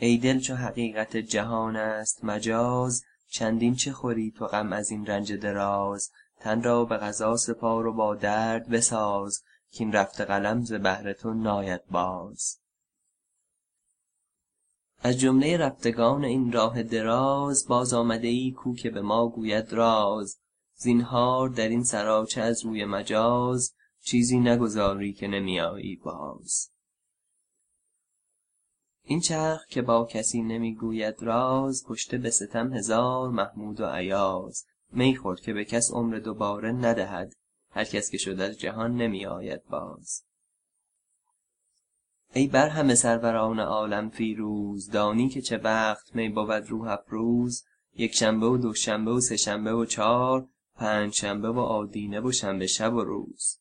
ای دل چو حقیقت جهان است مجاز چندین چه خوری تو غم از این رنج دراز؟ تن را به قضا سپار و با درد بساز کاین رفته قلم ز بهر تو ناید باز. از جمله رفتگان این راه دراز باز آمده ای کو که به ما گوید راز. زینهار در این سراچه از روی مجاز چیزی نگذاری که نمی آیی باز. این چرخ که با کسی نمی گوید راز کشته به ستم هزار محمود و ایاز. می خور که به کس عمر دوباره ندهد هر کس که شد از جهان نمی آید باز. ای بر همه سروران عالم فیروز دانی که چه وقت می بود روح افروز. یکشنبه و دوشنبه و سه شنبه و چار پنجشنبه و آدینه و شنبه شب و روز.